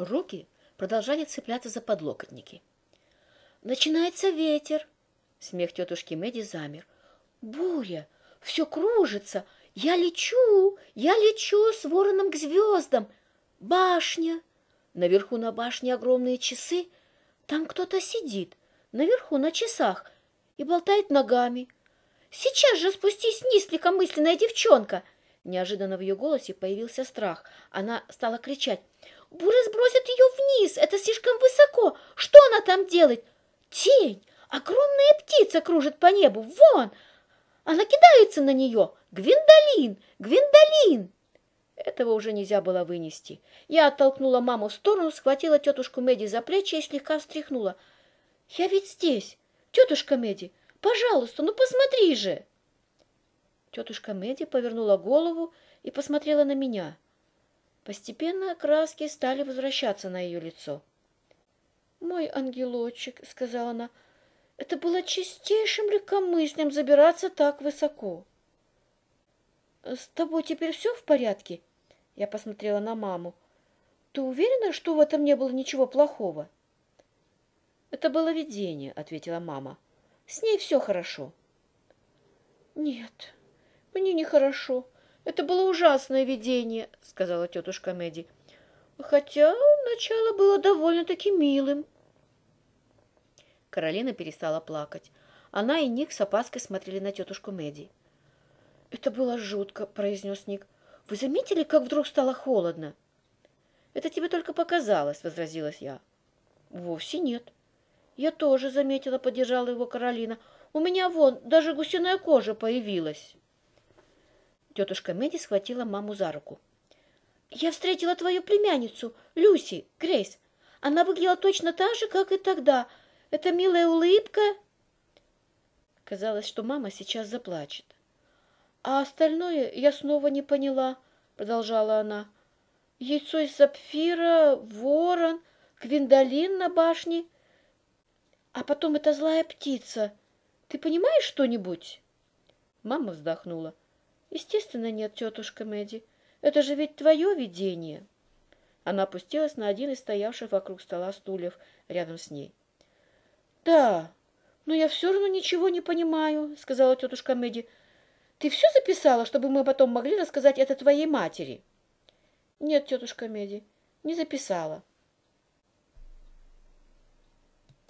Руки продолжали цепляться за подлокотники. «Начинается ветер!» Смех тетушки Мэдди замер. «Буря! Все кружится! Я лечу! Я лечу с вороном к звездам! Башня!» Наверху на башне огромные часы. Там кто-то сидит, наверху на часах, и болтает ногами. «Сейчас же спустись вниз, легкомысленная девчонка!» Неожиданно в ее голосе появился страх. Она стала кричать. «Буря сбросит ее вниз! Это слишком высоко! Что она там делает? Тень! Огромная птица кружит по небу! Вон! Она кидается на нее! Гвиндолин! Гвиндолин!» Этого уже нельзя было вынести. Я оттолкнула маму в сторону, схватила тетушку Меди за плечи и слегка встряхнула. «Я ведь здесь! Тетушка Меди, пожалуйста, ну посмотри же!» Тетушка Меди повернула голову и посмотрела на меня. Постепенно краски стали возвращаться на ее лицо. «Мой ангелочек», — сказала она, — «это было чистейшим легкомыслием забираться так высоко». «С тобой теперь все в порядке?» Я посмотрела на маму. «Ты уверена, что в этом не было ничего плохого?» «Это было видение», — ответила мама. «С ней все хорошо». «Нет, мне нехорошо. Это было ужасное видение», — сказала тетушка Мэдди. «Хотя начало было довольно-таки милым». Каролина перестала плакать. Она и Ник с опаской смотрели на тетушку Мэдди. «Это было жутко», — произнес Ник. Вы заметили, как вдруг стало холодно? Это тебе только показалось, возразилась я. Вовсе нет. Я тоже заметила, поддержала его Каролина. У меня вон даже гусиная кожа появилась. Тетушка Мэдди схватила маму за руку. «Я встретила твою племянницу, Люси, Грейс. Она выглядела точно так же, как и тогда. Это милая улыбка...» Казалось, что мама сейчас заплачет. А остальное я снова не поняла, продолжала она. Яйцо из сапфира, ворон, квиндолин на башне. А потом эта злая птица. Ты понимаешь что-нибудь? Мама вздохнула. Естественно, нет, тетушка Мэдди. Это же ведь твое видение. Она опустилась на один из стоявших вокруг стола стульев рядом с ней. «Да, но я все равно ничего не понимаю», — сказала тетушка Мэдди. Ты все записала, чтобы мы потом могли рассказать это твоей матери? Нет, тетушка Меди, не записала.